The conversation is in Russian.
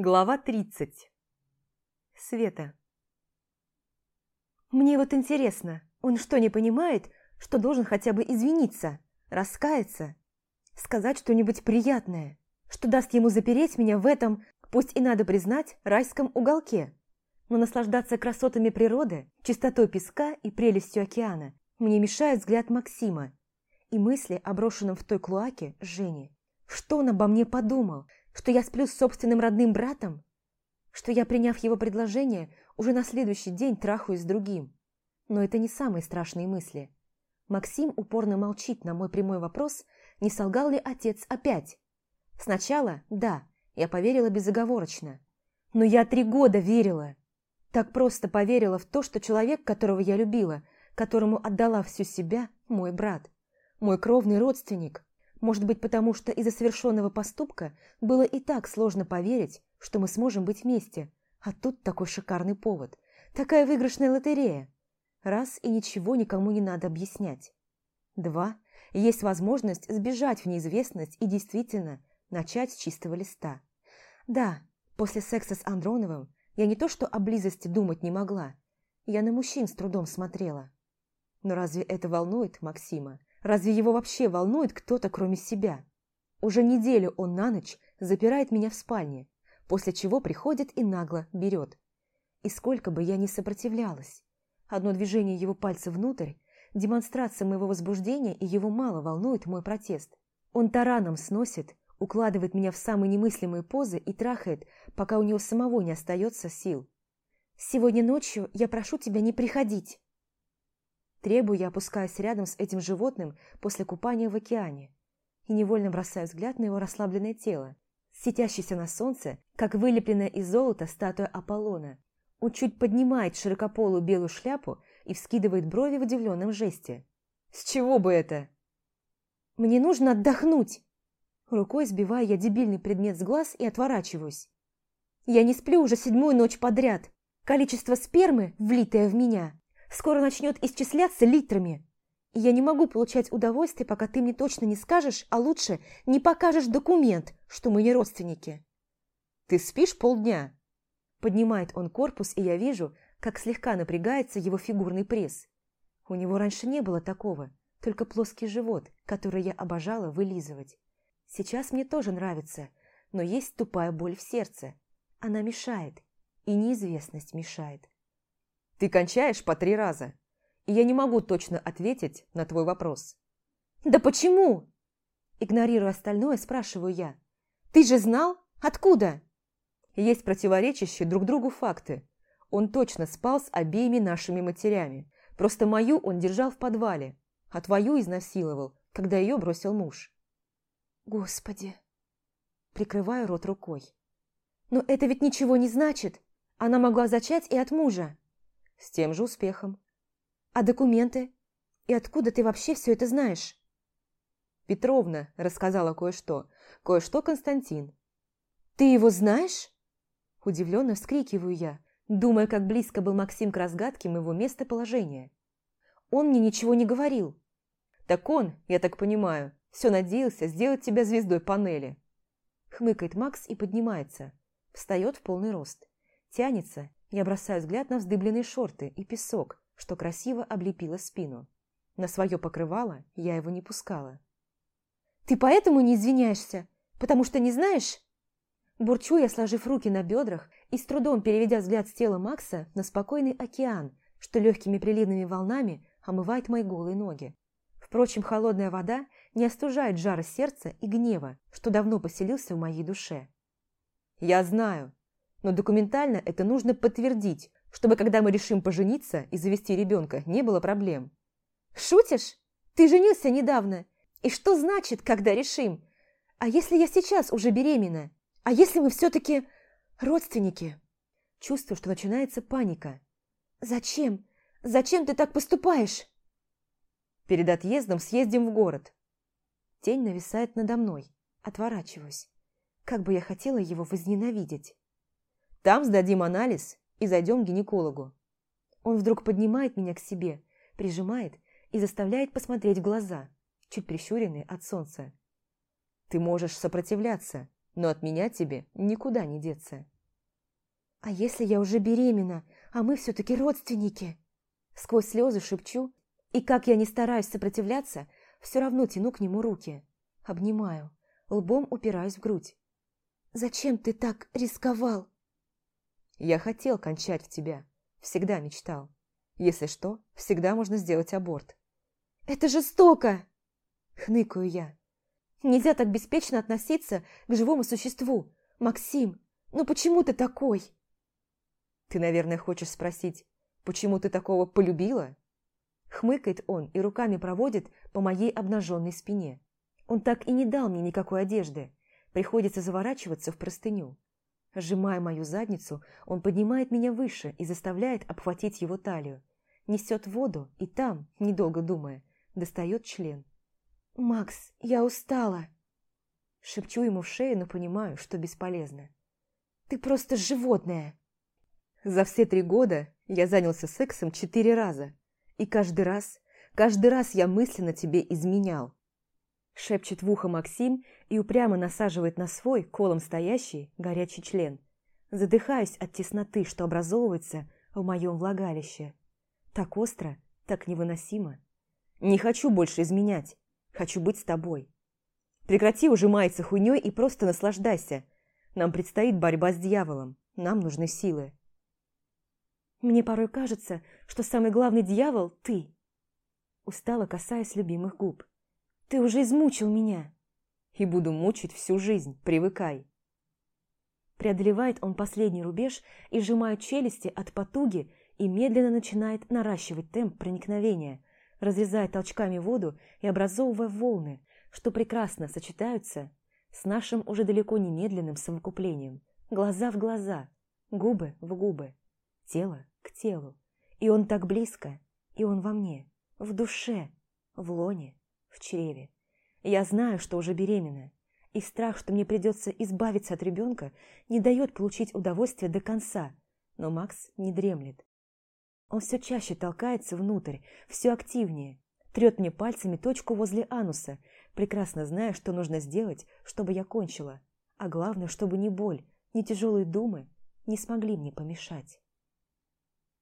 Глава 30. Света. Мне вот интересно, он что, не понимает, что должен хотя бы извиниться, раскаяться, сказать что-нибудь приятное, что даст ему запереть меня в этом, пусть и надо признать, райском уголке. Но наслаждаться красотами природы, чистотой песка и прелестью океана мне мешает взгляд Максима и мысли о в той клоаке Жене. Что он обо мне подумал – что я сплю с собственным родным братом? Что я, приняв его предложение, уже на следующий день трахаюсь с другим? Но это не самые страшные мысли. Максим упорно молчит на мой прямой вопрос, не солгал ли отец опять. Сначала, да, я поверила безоговорочно. Но я три года верила. Так просто поверила в то, что человек, которого я любила, которому отдала всю себя, мой брат. Мой кровный родственник, может быть, потому что из-за совершенного поступка было и так сложно поверить, что мы сможем быть вместе. А тут такой шикарный повод. Такая выигрышная лотерея. Раз и ничего никому не надо объяснять. Два. Есть возможность сбежать в неизвестность и действительно начать с чистого листа. Да, после секса с Андроновым я не то что о близости думать не могла. Я на мужчин с трудом смотрела. Но разве это волнует Максима? Разве его вообще волнует кто-то, кроме себя? Уже неделю он на ночь запирает меня в спальне, после чего приходит и нагло берет. И сколько бы я ни сопротивлялась, одно движение его пальца внутрь, демонстрация моего возбуждения, и его мало волнует мой протест. Он тараном сносит, укладывает меня в самые немыслимые позы и трахает, пока у него самого не остается сил. «Сегодня ночью я прошу тебя не приходить», Требую я, опускаясь рядом с этим животным после купания в океане и невольно бросаю взгляд на его расслабленное тело, светящееся на солнце, как вылепленная из золота статуя Аполлона. Он чуть поднимает широкополую белую шляпу и вскидывает брови в удивленном жесте. «С чего бы это?» «Мне нужно отдохнуть!» Рукой сбиваю я дебильный предмет с глаз и отворачиваюсь. «Я не сплю уже седьмую ночь подряд. Количество спермы, влитое в меня, скоро начнет исчисляться литрами. И я не могу получать удовольствие, пока ты мне точно не скажешь, а лучше не покажешь документ, что мы не родственники. Ты спишь полдня? Поднимает он корпус, и я вижу, как слегка напрягается его фигурный пресс. У него раньше не было такого, только плоский живот, который я обожала вылизывать. Сейчас мне тоже нравится, но есть тупая боль в сердце. Она мешает, и неизвестность мешает. Ты кончаешь по три раза, и я не могу точно ответить на твой вопрос. Да почему? Игнорируя остальное, спрашиваю я. Ты же знал? Откуда? Есть противоречащие друг другу факты. Он точно спал с обеими нашими матерями. Просто мою он держал в подвале, а твою изнасиловал, когда ее бросил муж. Господи. Прикрываю рот рукой. Но это ведь ничего не значит. Она могла зачать и от мужа. С тем же успехом. А документы? И откуда ты вообще все это знаешь? Петровна рассказала кое-что. Кое-что Константин. Ты его знаешь? Удивленно вскрикиваю я, думая, как близко был Максим к разгадке моего местоположения. Он мне ничего не говорил. Так он, я так понимаю, все надеялся сделать тебя звездой панели. Хмыкает Макс и поднимается. Встает в полный рост. Тянется я бросаю взгляд на вздыбленные шорты и песок, что красиво облепило спину. На свое покрывало я его не пускала. «Ты поэтому не извиняешься? Потому что не знаешь?» Бурчу я, сложив руки на бедрах и с трудом переведя взгляд с тела Макса на спокойный океан, что легкими приливными волнами омывает мои голые ноги. Впрочем, холодная вода не остужает жара сердца и гнева, что давно поселился в моей душе. «Я знаю», но документально это нужно подтвердить, чтобы когда мы решим пожениться и завести ребенка, не было проблем. Шутишь? Ты женился недавно. И что значит, когда решим? А если я сейчас уже беременна? А если мы все-таки родственники? Чувствую, что начинается паника. Зачем? Зачем ты так поступаешь? Перед отъездом съездим в город. Тень нависает надо мной. Отворачиваюсь. Как бы я хотела его возненавидеть. Там сдадим анализ и зайдем к гинекологу. Он вдруг поднимает меня к себе, прижимает и заставляет посмотреть в глаза, чуть прищуренные от солнца. Ты можешь сопротивляться, но от меня тебе никуда не деться. А если я уже беременна, а мы все-таки родственники? Сквозь слезы шепчу, и как я не стараюсь сопротивляться, все равно тяну к нему руки. Обнимаю, лбом упираюсь в грудь. «Зачем ты так рисковал?» «Я хотел кончать в тебя. Всегда мечтал. Если что, всегда можно сделать аборт». «Это жестоко!» Хныкаю я. «Нельзя так беспечно относиться к живому существу. Максим, ну почему ты такой?» «Ты, наверное, хочешь спросить, почему ты такого полюбила?» Хмыкает он и руками проводит по моей обнаженной спине. Он так и не дал мне никакой одежды. Приходится заворачиваться в простыню. Сжимая мою задницу, он поднимает меня выше и заставляет обхватить его талию. Несет воду и там, недолго думая, достает член. «Макс, я устала!» Шепчу ему в шею, но понимаю, что бесполезно. «Ты просто животное!» За все три года я занялся сексом четыре раза. И каждый раз, каждый раз я мысленно тебе изменял. Шепчет в ухо Максим и упрямо насаживает на свой, колом стоящий, горячий член. Задыхаюсь от тесноты, что образовывается в моем влагалище. Так остро, так невыносимо. Не хочу больше изменять. Хочу быть с тобой. Прекрати уже маяться хуйней и просто наслаждайся. Нам предстоит борьба с дьяволом. Нам нужны силы. Мне порой кажется, что самый главный дьявол – ты. Устала, касаясь любимых губ. Ты уже измучил меня. И буду мучить всю жизнь, привыкай. Преодолевает он последний рубеж и сжимает челюсти от потуги и медленно начинает наращивать темп проникновения, разрезая толчками воду и образовывая волны, что прекрасно сочетаются с нашим уже далеко не медленным совокуплением. Глаза в глаза, губы в губы тело к телу. И он так близко, и он во мне, в душе, в лоне, в чреве. Я знаю, что уже беременна, и страх, что мне придется избавиться от ребенка, не дает получить удовольствие до конца, но Макс не дремлет. Он все чаще толкается внутрь, все активнее, трет мне пальцами точку возле ануса, прекрасно зная, что нужно сделать, чтобы я кончила, а главное, чтобы ни боль, ни тяжелые думы не смогли мне помешать.